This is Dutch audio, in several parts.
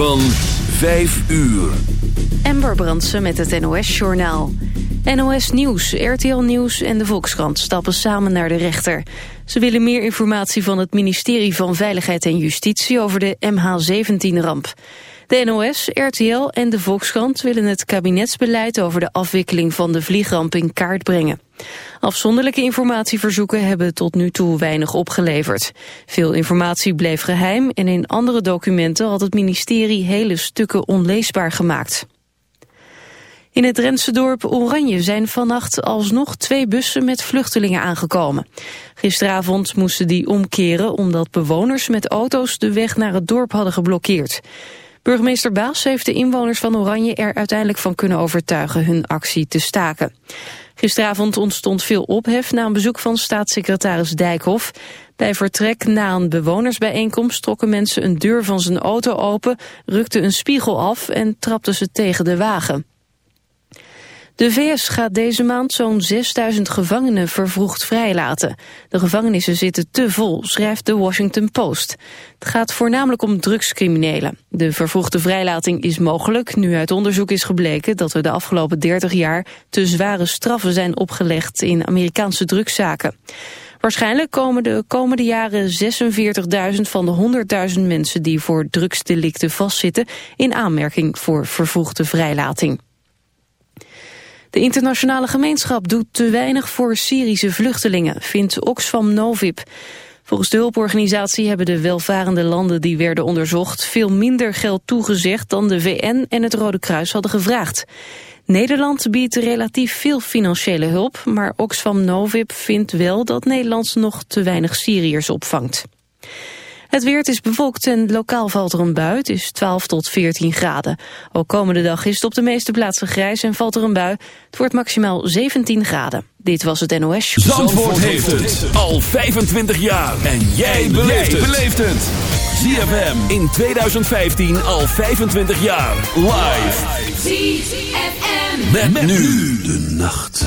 Van 5 uur. Ember Brandsen met het NOS-journaal. NOS Nieuws, RTL Nieuws en de Volkskrant stappen samen naar de rechter. Ze willen meer informatie van het ministerie van Veiligheid en Justitie over de MH17-ramp. De NOS, RTL en de Volkskrant willen het kabinetsbeleid over de afwikkeling van de vliegramp in kaart brengen. Afzonderlijke informatieverzoeken hebben tot nu toe weinig opgeleverd. Veel informatie bleef geheim en in andere documenten had het ministerie hele stukken onleesbaar gemaakt. In het Drentse dorp Oranje zijn vannacht alsnog twee bussen met vluchtelingen aangekomen. Gisteravond moesten die omkeren omdat bewoners met auto's de weg naar het dorp hadden geblokkeerd. Burgemeester Baas heeft de inwoners van Oranje er uiteindelijk van kunnen overtuigen hun actie te staken. Gisteravond ontstond veel ophef na een bezoek van staatssecretaris Dijkhoff. Bij vertrek na een bewonersbijeenkomst trokken mensen een deur van zijn auto open, rukten een spiegel af en trapten ze tegen de wagen. De VS gaat deze maand zo'n 6000 gevangenen vervroegd vrijlaten. De gevangenissen zitten te vol, schrijft de Washington Post. Het gaat voornamelijk om drugscriminelen. De vervroegde vrijlating is mogelijk nu uit onderzoek is gebleken... dat er de afgelopen 30 jaar te zware straffen zijn opgelegd in Amerikaanse drugszaken. Waarschijnlijk komen de komende jaren 46.000 van de 100.000 mensen die voor drugsdelicten vastzitten... in aanmerking voor vervroegde vrijlating. De internationale gemeenschap doet te weinig voor Syrische vluchtelingen, vindt Oxfam Novib. Volgens de hulporganisatie hebben de welvarende landen die werden onderzocht veel minder geld toegezegd dan de VN en het Rode Kruis hadden gevraagd. Nederland biedt relatief veel financiële hulp, maar Oxfam Novib vindt wel dat Nederland nog te weinig Syriërs opvangt. Het weer is bewolkt en lokaal valt er een bui. Het is 12 tot 14 graden. Ook komende dag is het op de meeste plaatsen grijs en valt er een bui. Het wordt maximaal 17 graden. Dit was het NOS Show. Zandvoort, heeft het al 25 jaar. En jij beleeft het. ZFM in 2015 al 25 jaar. Live. ZFM. Met, met nu de nacht.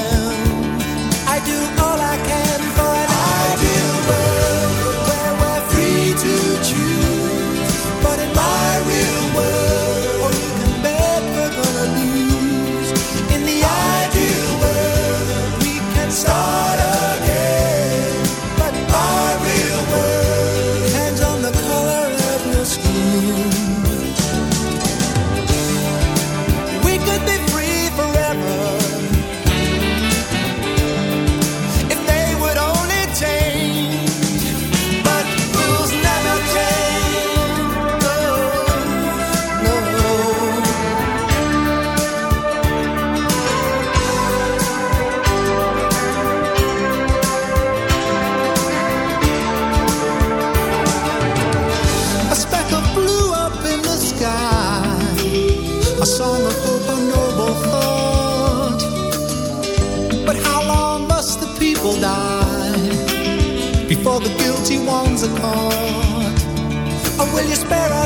In the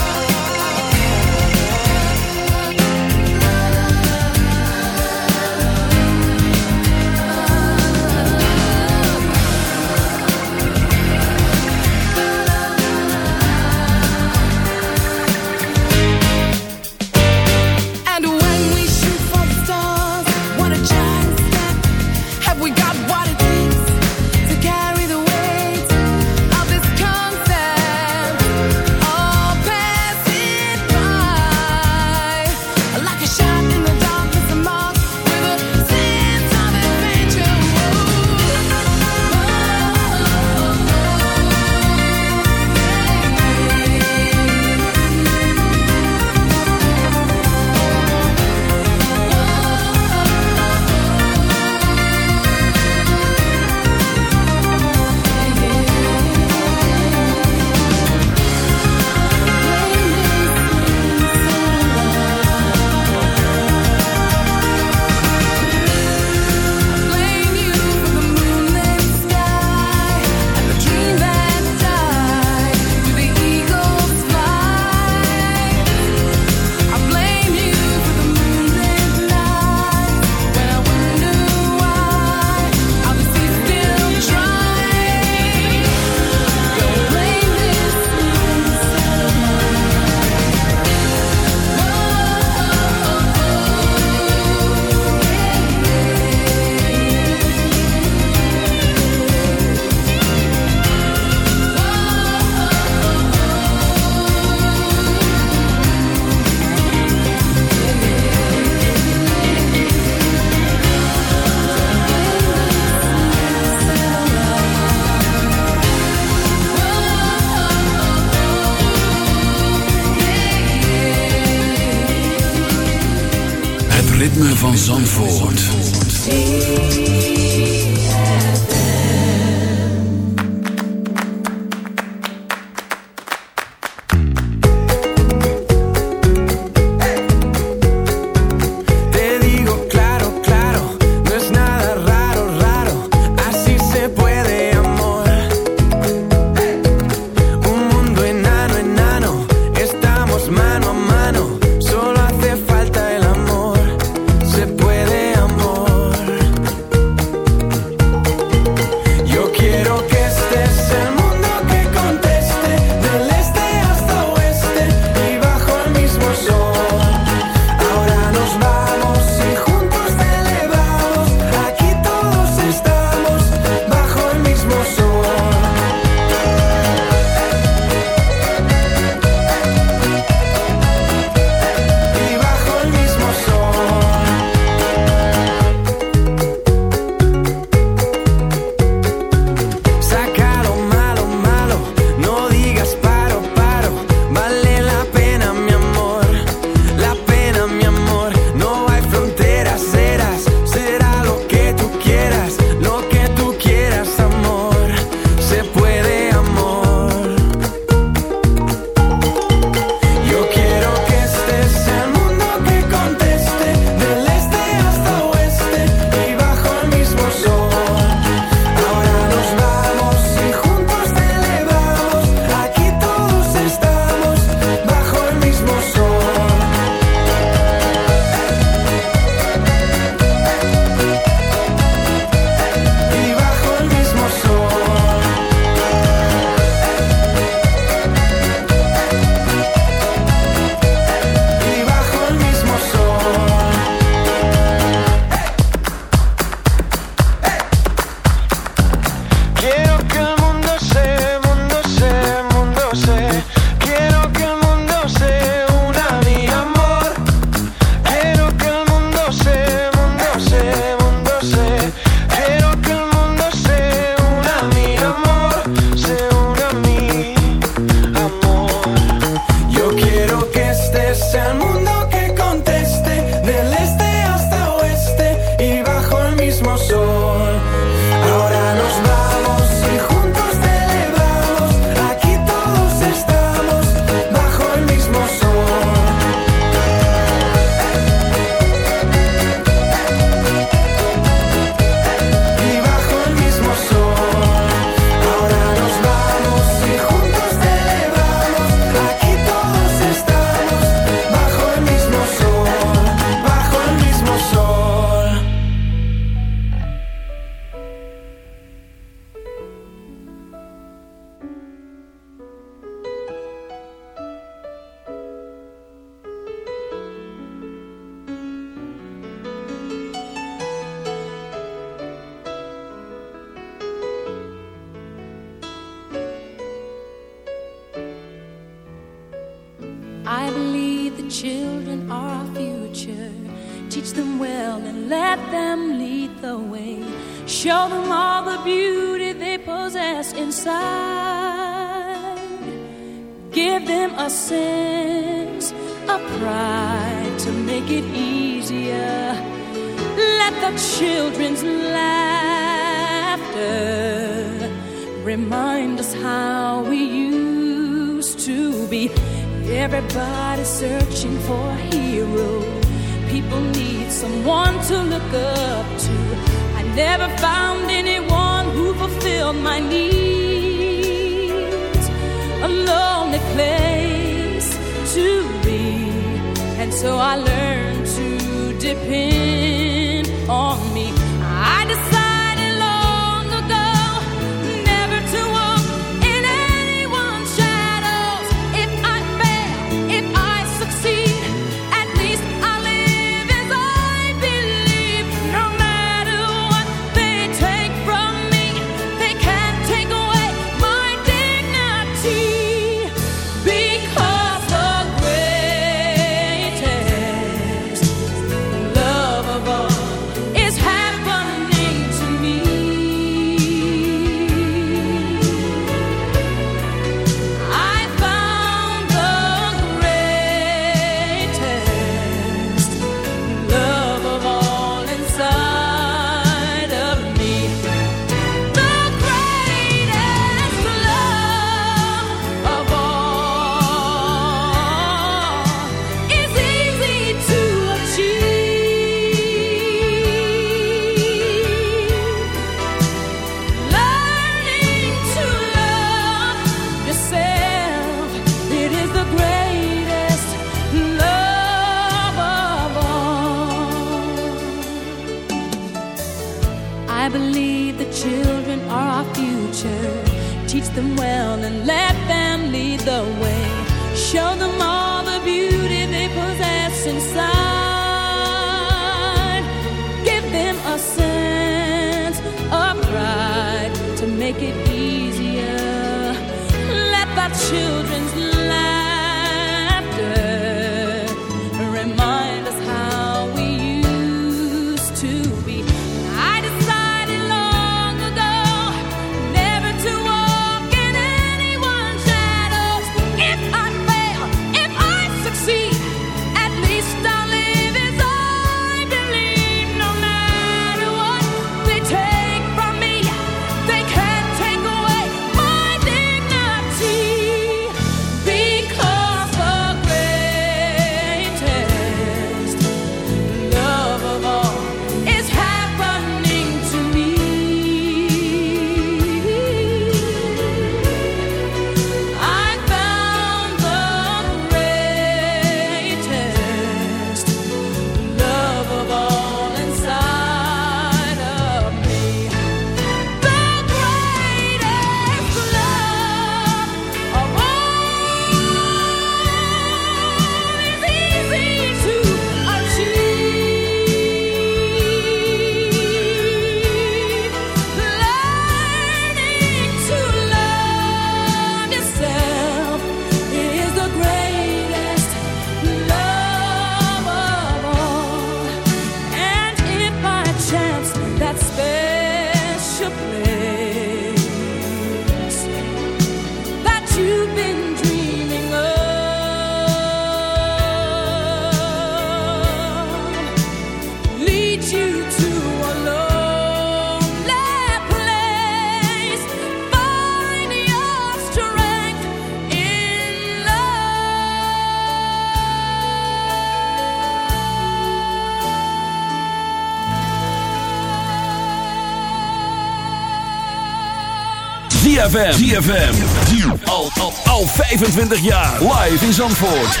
ZFM. ZFM. Al, al, al 25 jaar. Live in Zandvoort.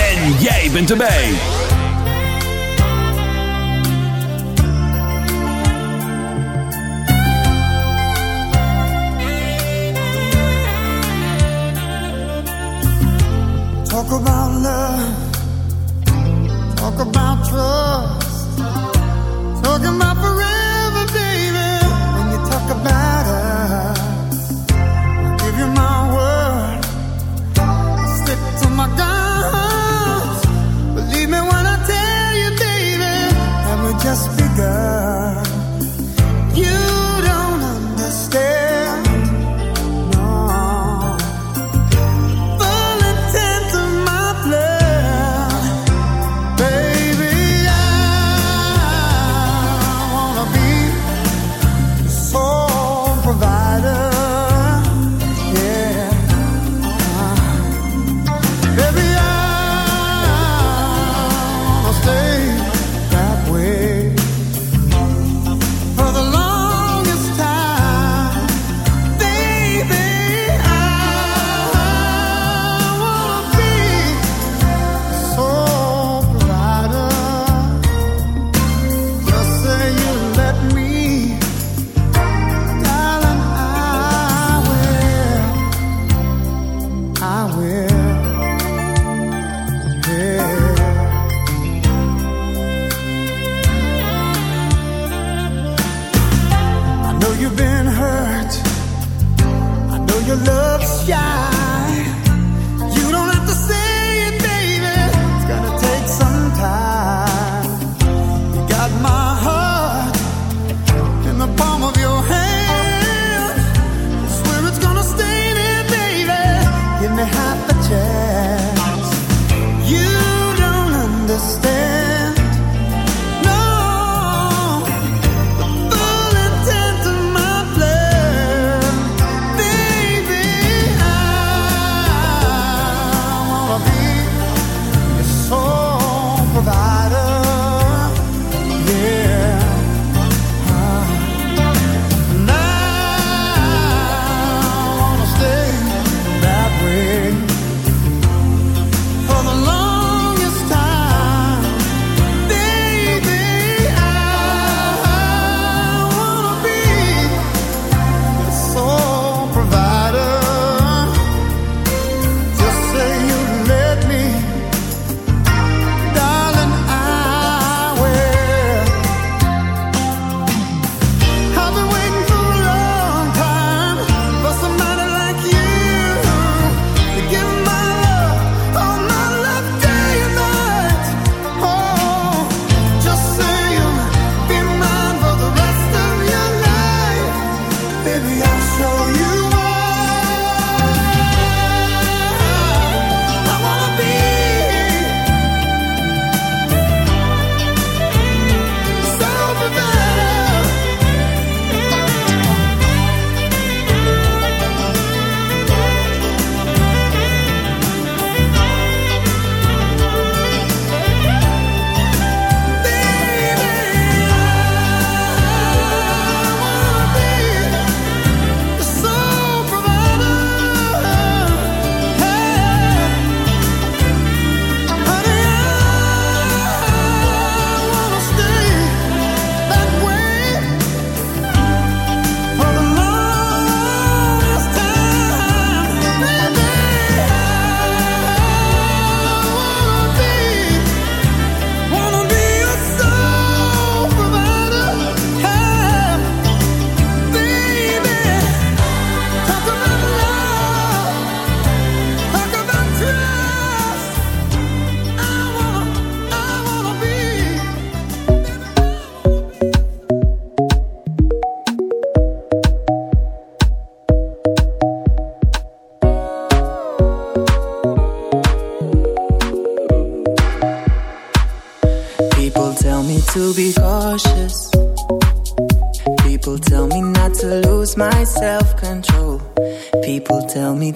En jij bent erbij. Talk about love. Talk about trust.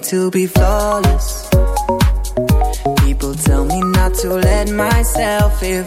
to be flawless. People tell me not to let myself in.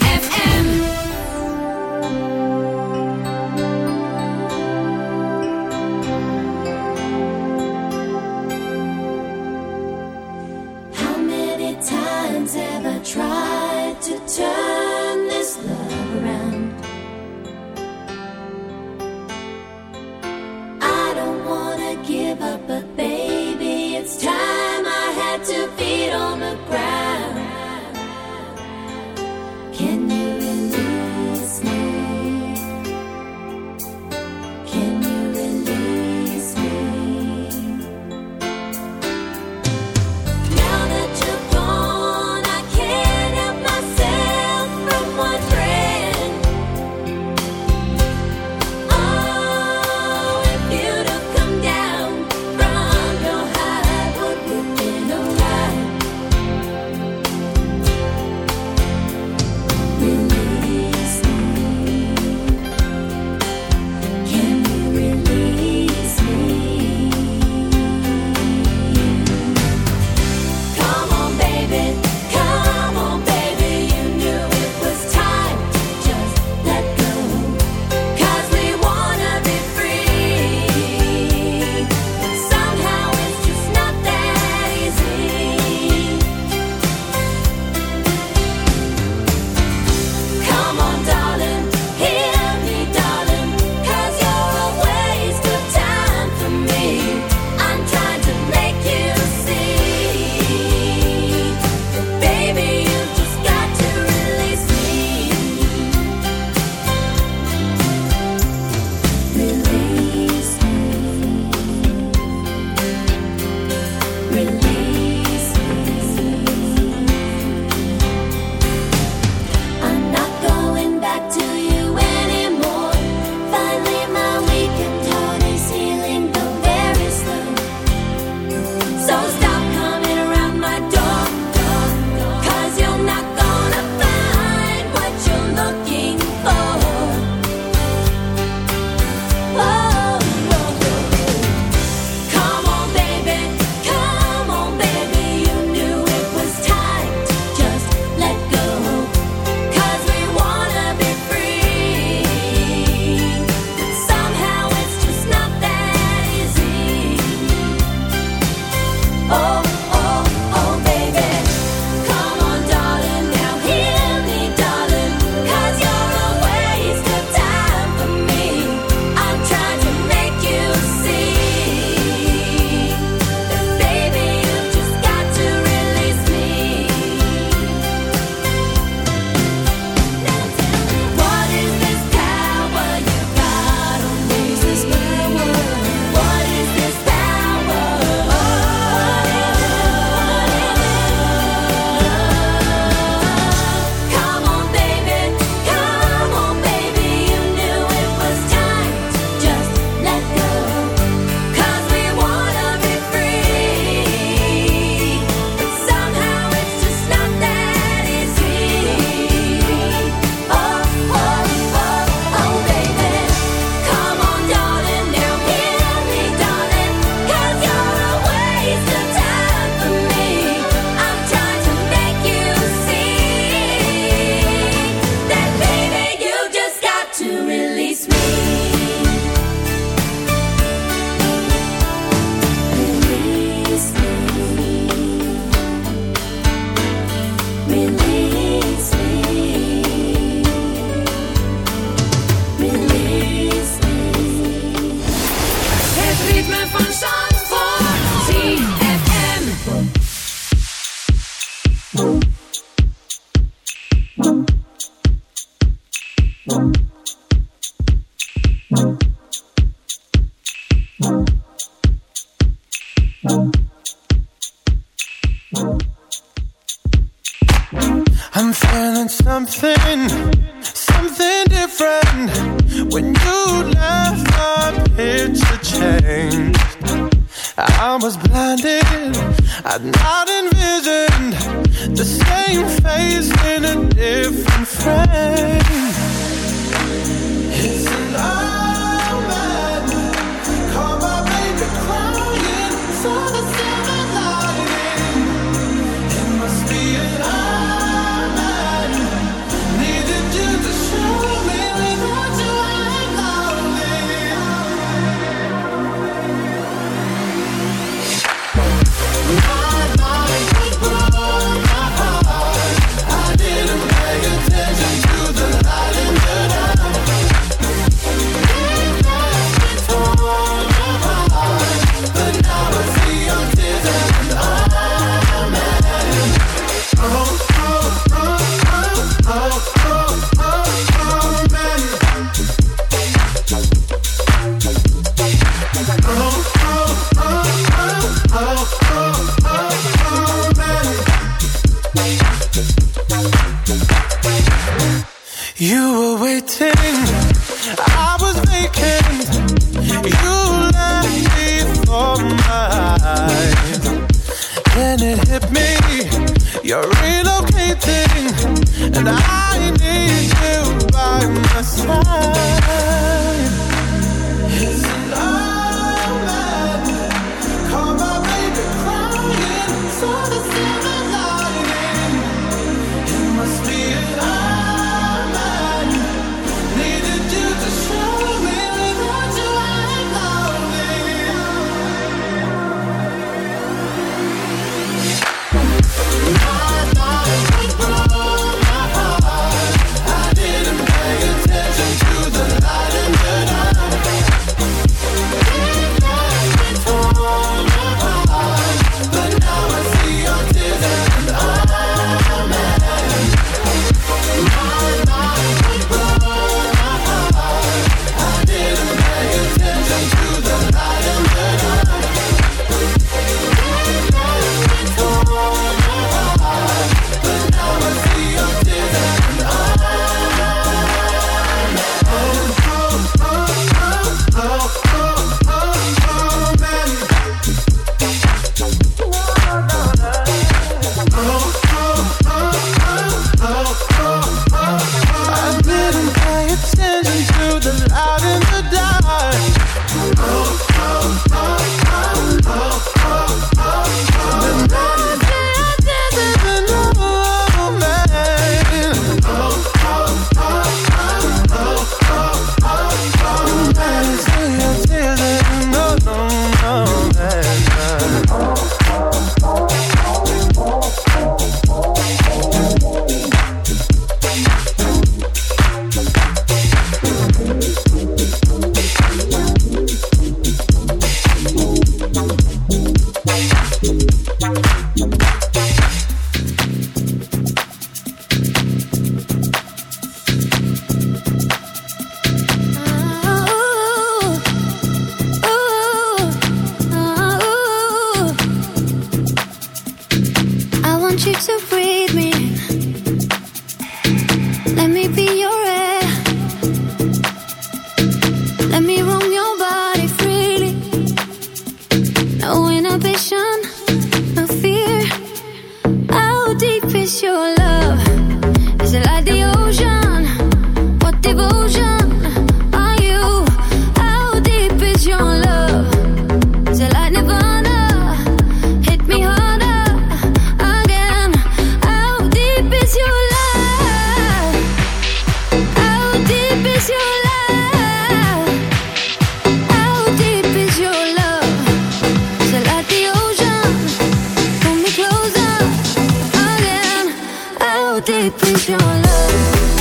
into your love.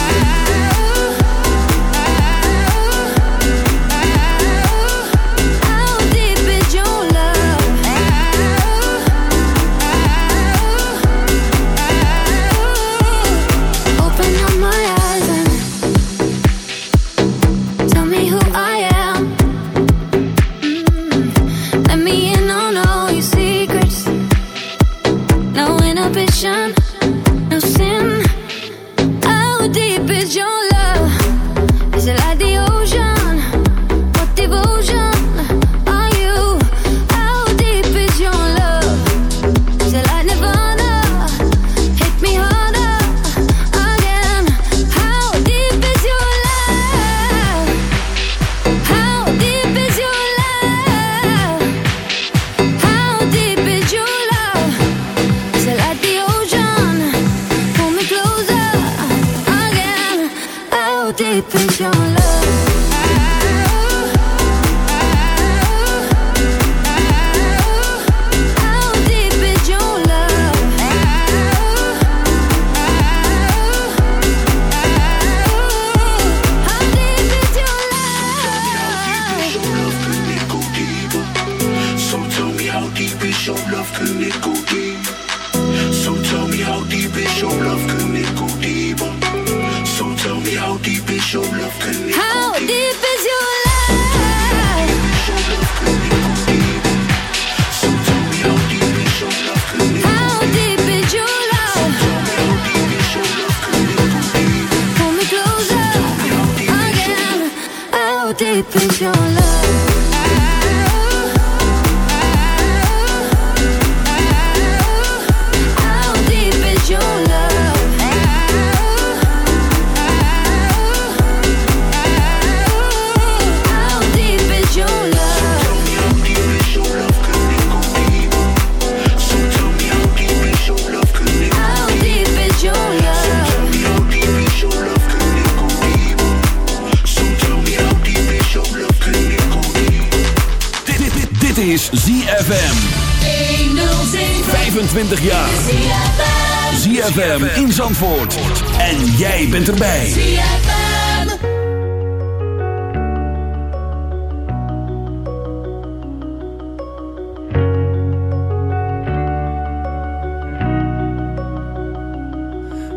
bent erbij.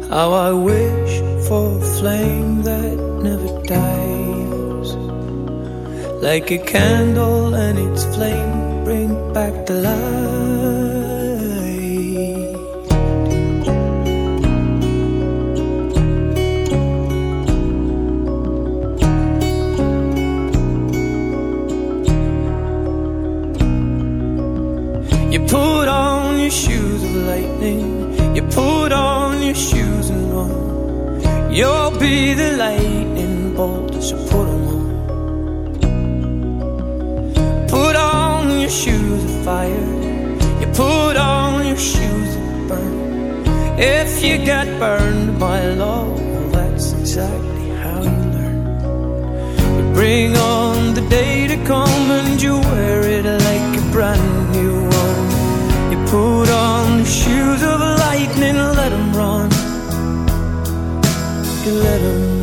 How I wish for a flame that never dies Like a candle can let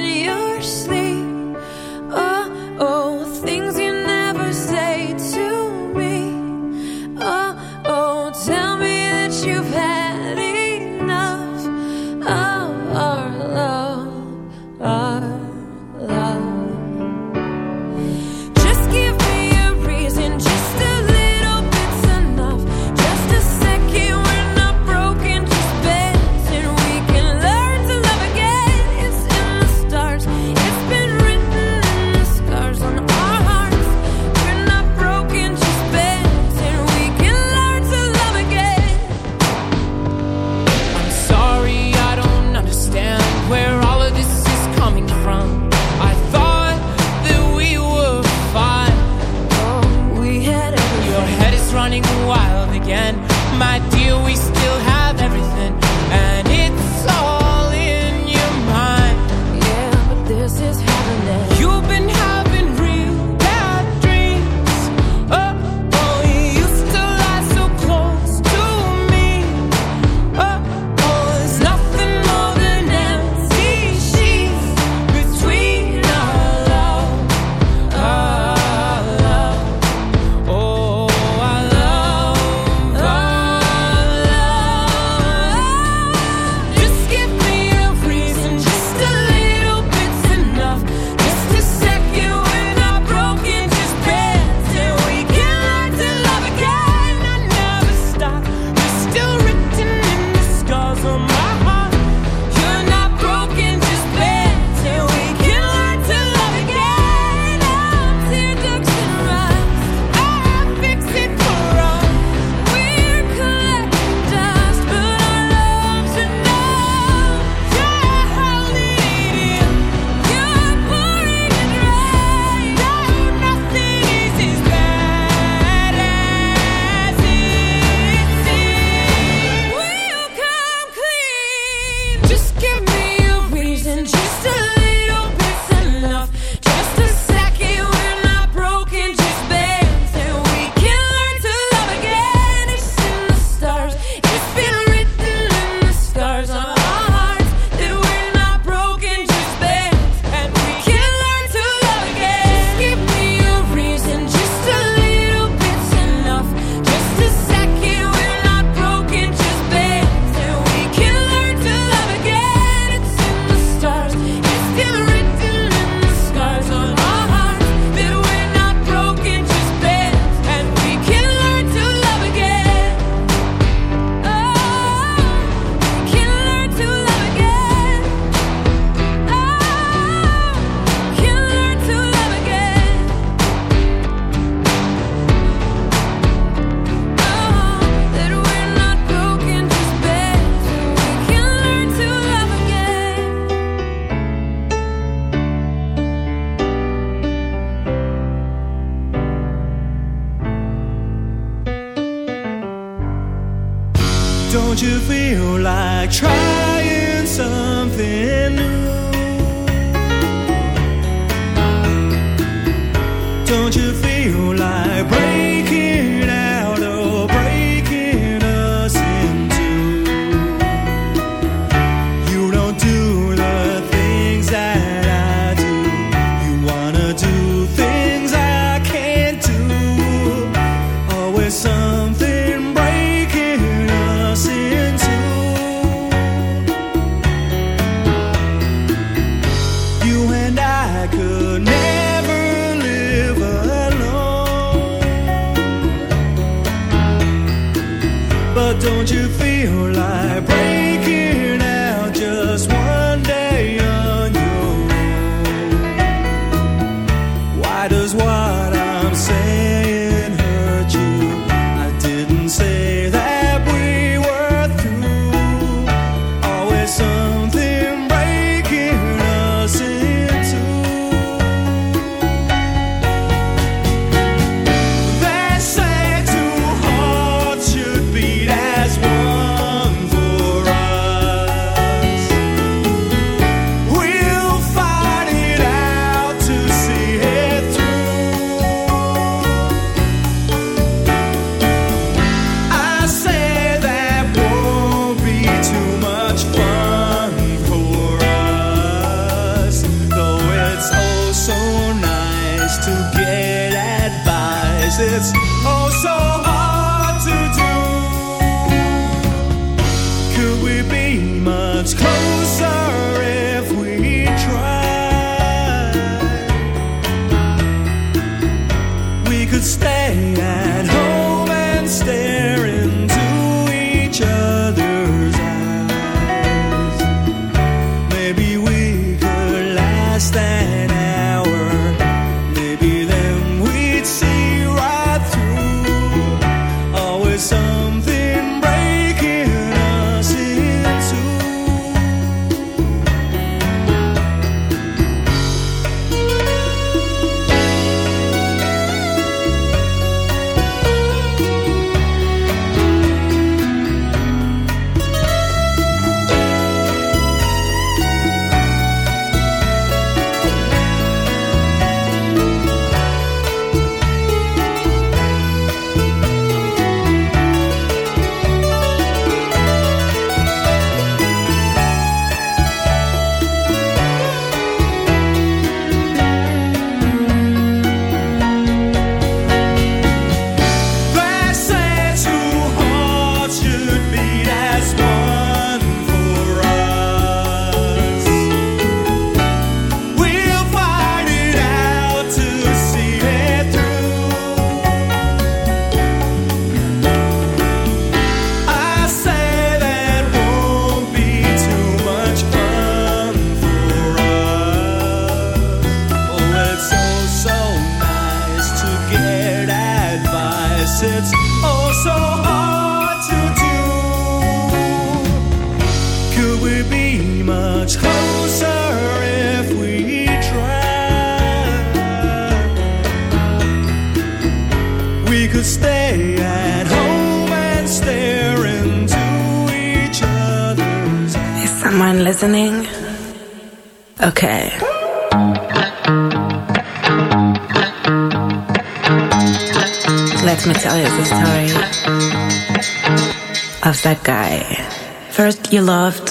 loved,